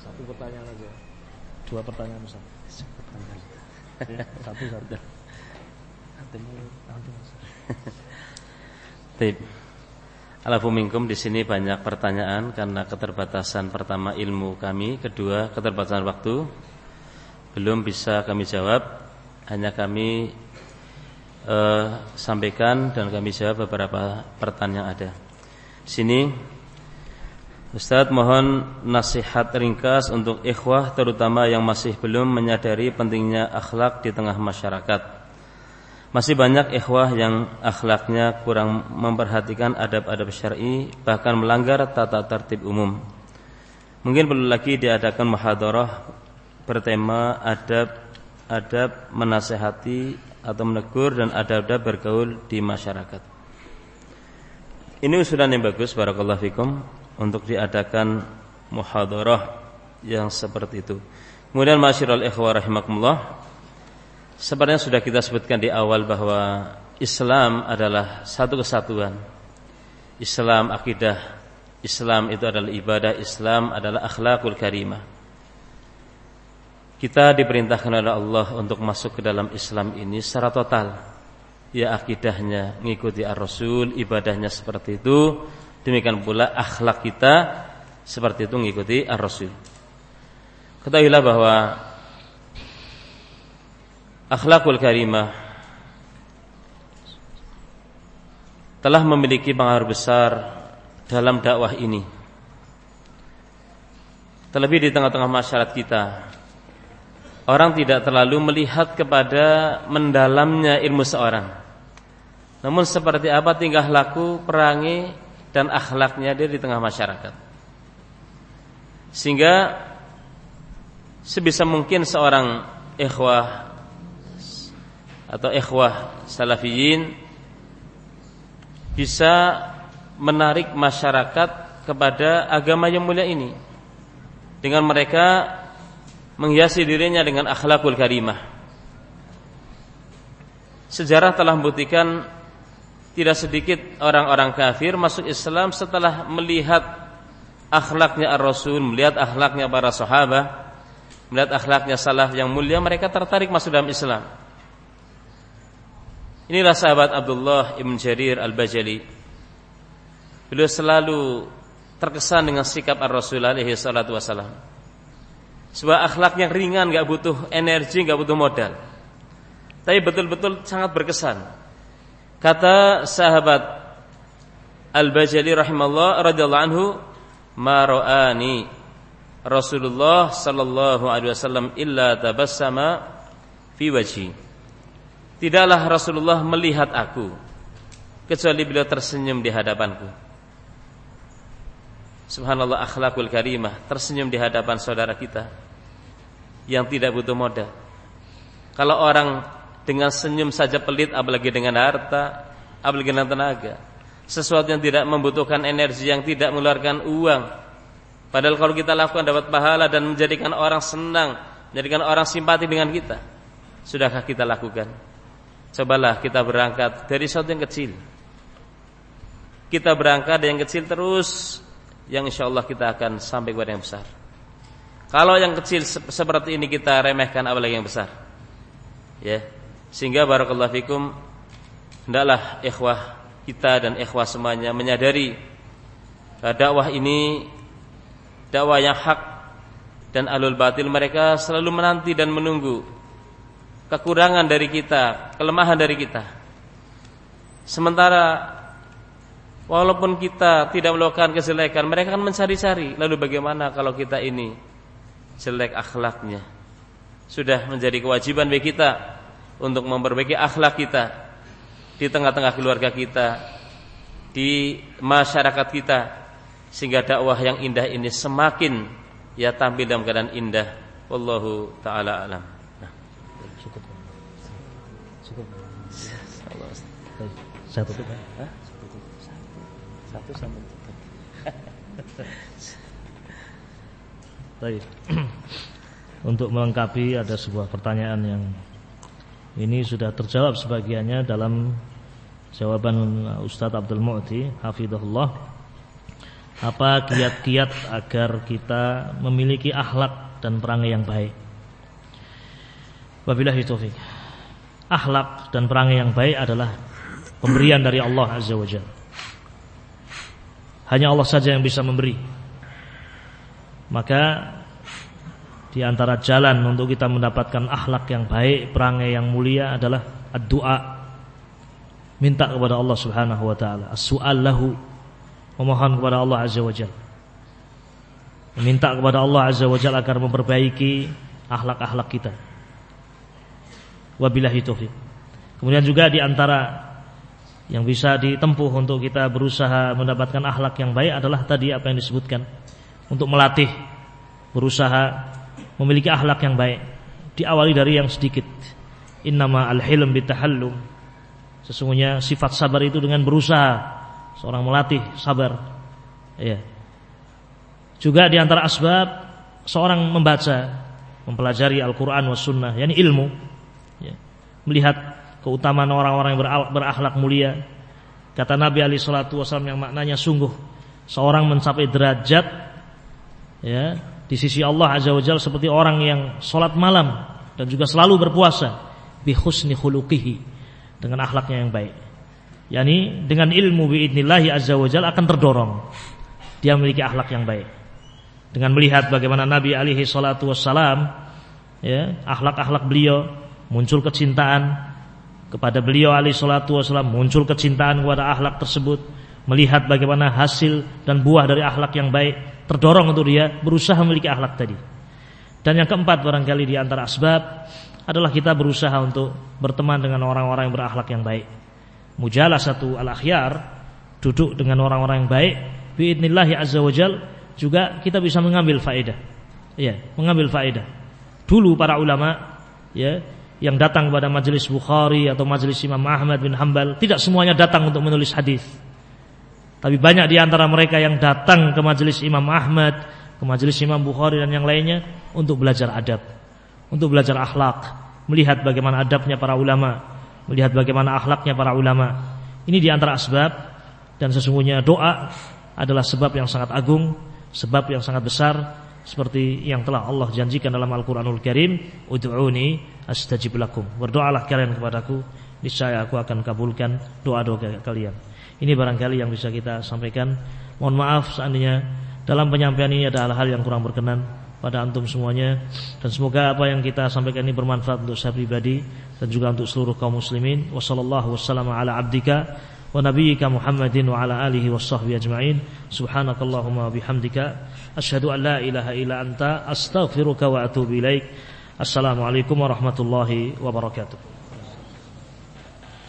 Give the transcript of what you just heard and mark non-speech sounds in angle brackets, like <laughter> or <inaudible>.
Satu pertanyaan aja. Dua pertanyaan Ustaz. Satu pertanyaan. Ya, satu satu. Tip. Alafu minkum di sini banyak pertanyaan karena keterbatasan pertama ilmu kami, kedua keterbatasan waktu. Belum bisa kami jawab, hanya kami eh, sampaikan dan kami jawab beberapa pertanyaan yang ada. Di sini Ustadz mohon nasihat ringkas untuk ikhwah terutama yang masih belum menyadari pentingnya akhlak di tengah masyarakat. Masih banyak ikhwah yang akhlaknya kurang memperhatikan adab-adab syar'i bahkan melanggar tata tertib umum. Mungkin perlu lagi diadakan muhadarah bertema adab adab menasehati atau menegur dan adab-adab bergaul di masyarakat. Ini usulan yang bagus barakallahu fikum untuk diadakan muhadarah yang seperti itu. Kemudian masyiral ikhwah rahimakumullah Sepertinya sudah kita sebutkan di awal bahwa Islam adalah satu kesatuan. Islam akidah, Islam itu adalah ibadah, Islam adalah akhlakul karimah. Kita diperintahkan oleh Allah untuk masuk ke dalam Islam ini secara total. Ya akidahnya mengikuti ar-rasul, ibadahnya seperti itu, Demikian pula akhlak kita seperti itu mengikuti ar-rasul. Ketahuilah bahwa akhlakul karimah telah memiliki pengaruh besar dalam dakwah ini. Terlebih di tengah-tengah masyarakat kita, orang tidak terlalu melihat kepada mendalamnya ilmu seorang. Namun seperti apa tingkah laku, perangi dan akhlaknya dia di tengah masyarakat. Sehingga sebisa mungkin seorang ikhwah atau ikhwah salafiyin bisa menarik masyarakat kepada agama yang mulia ini dengan mereka menghiasi dirinya dengan akhlakul karimah. Sejarah telah membuktikan tidak sedikit orang-orang kafir masuk Islam setelah melihat akhlaknya Ar-Rasul, melihat akhlaknya para sahabat, melihat akhlaknya salaf yang mulia, mereka tertarik masuk dalam Islam. Inilah sahabat Abdullah Ibn Jarir Al-Bajali. Beliau selalu terkesan dengan sikap Ar-Rasul alaihi salatu wasalam. Sebuah akhlak yang ringan, gak butuh energi, gak butuh modal. Tapi betul-betul sangat berkesan Kata sahabat Al-Bajali rahimahullah radhiyallahu anhu, "Ma ra'ani Rasulullah sallallahu alaihi wasallam illa tabassama fi wajhi." Tidaklah Rasulullah melihat aku kecuali beliau tersenyum di hadapanku. Subhanallah akhlakul karimah, tersenyum di hadapan saudara kita yang tidak butuh modal. Kalau orang dengan senyum saja pelit apalagi dengan harta, apalagi dengan tenaga. Sesuatu yang tidak membutuhkan energi yang tidak mengeluarkan uang. Padahal kalau kita lakukan dapat pahala dan menjadikan orang senang, menjadikan orang simpati dengan kita. Sudahkah kita lakukan? Cobalah kita berangkat dari sesuatu yang kecil. Kita berangkat dari yang kecil terus yang insya Allah kita akan sampai kepada yang besar. Kalau yang kecil seperti ini kita remehkan apalagi yang besar. Ya, sehingga barakallahu fikum hendaklah ikhwah kita dan ikhwah semuanya menyadari dakwah ini dakwah yang hak dan alul batil mereka selalu menanti dan menunggu kekurangan dari kita, kelemahan dari kita. Sementara walaupun kita tidak melakukan kejelekan, mereka akan mencari-cari. Lalu bagaimana kalau kita ini jelek akhlaknya? Sudah menjadi kewajiban bagi kita untuk memperbaiki akhlak kita di tengah-tengah keluarga kita, di masyarakat kita sehingga dakwah yang indah ini semakin ya tampil dalam keadaan indah. Wallahu taala alam. Nah. Cukup. Cukup. Satu tutup. Hah? Satu sama tutup. Baik. <clears throat> Untuk melengkapi ada sebuah pertanyaan yang ini sudah terjawab sebagiannya dalam jawaban Ustadz Abdul Mu'ti Hafidhullah apa kiat-kiat agar kita memiliki akhlak dan perangai yang baik. Wabillahi taufik. Akhlak dan perangai yang baik adalah pemberian dari Allah Azza wa Jalla. Hanya Allah saja yang bisa memberi. Maka di antara jalan untuk kita mendapatkan akhlak yang baik, perangai yang mulia adalah doa. Minta kepada Allah Subhanahu wa taala, as-su'al lahu memohon kepada Allah Azza wa Jalla. Meminta kepada Allah Azza wa Jalla agar memperbaiki akhlak-akhlak kita. Wabillahi taufiq. Kemudian juga di antara yang bisa ditempuh untuk kita berusaha mendapatkan akhlak yang baik adalah tadi apa yang disebutkan untuk melatih berusaha memiliki akhlak yang baik diawali dari yang sedikit innama al-hilm bitahallum sesungguhnya sifat sabar itu dengan berusaha seorang melatih sabar. Ya. Juga di antara asbab seorang membaca, mempelajari Al-Qur'an was sunnah, yakni ilmu. Ya. Melihat keutamaan orang-orang yang berakhlak mulia. Kata Nabi Ali Shallallahu Wasallam yang maknanya sungguh seorang mencapai derajat ya di sisi Allah Azza wa Jalla seperti orang yang sholat malam dan juga selalu berpuasa bi husni khuluqihi dengan akhlaknya yang baik. Yakni dengan ilmu biidnillahi azza wajalla akan terdorong. Dia memiliki akhlak yang baik. Dengan melihat bagaimana Nabi alaihi salatu wassalam ya akhlak-akhlak beliau muncul kecintaan kepada beliau alaihi salatu wassalam muncul kecintaan kepada akhlak tersebut melihat bagaimana hasil dan buah dari akhlak yang baik terdorong untuk dia berusaha memiliki akhlak tadi. Dan yang keempat barangkali di antara asbab adalah kita berusaha untuk berteman dengan orang-orang yang berakhlak yang baik. Satu al-akhyar duduk dengan orang-orang yang baik biidnillahi azza wajal juga kita bisa mengambil faedah. Ya mengambil faedah. Dulu para ulama ya yang datang kepada majelis Bukhari atau majelis Imam Ahmad bin Hambal tidak semuanya datang untuk menulis hadis tapi banyak di antara mereka yang datang ke majelis Imam Ahmad ke majelis Imam Bukhari dan yang lainnya untuk belajar adab untuk belajar akhlak melihat bagaimana adabnya para ulama melihat bagaimana akhlaknya para ulama. Ini di antara asbab dan sesungguhnya doa adalah sebab yang sangat agung, sebab yang sangat besar seperti yang telah Allah janjikan dalam Al-Qur'anul Karim, "Ud'uni astajib lakum." Berdoalah kalian kepadaku, niscaya aku akan kabulkan doa-doa kalian. Ini barangkali yang bisa kita sampaikan. Mohon maaf seandainya dalam penyampaian ini ada hal-hal yang kurang berkenan pada antum semuanya. Dan semoga apa yang kita sampaikan ini bermanfaat untuk saya pribadi dan juga untuk seluruh kaum muslimin. Wasallallahu wasallam ala abdika wa nabiyyika Muhammadin wa ala alihi washabbihi ajmain. Subhanakallahumma bihamdika. Asyhadu an la ilaha illa anta. Astaghfiruka wa atubu ilaik. Assalamualaikum warahmatullahi wabarakatuh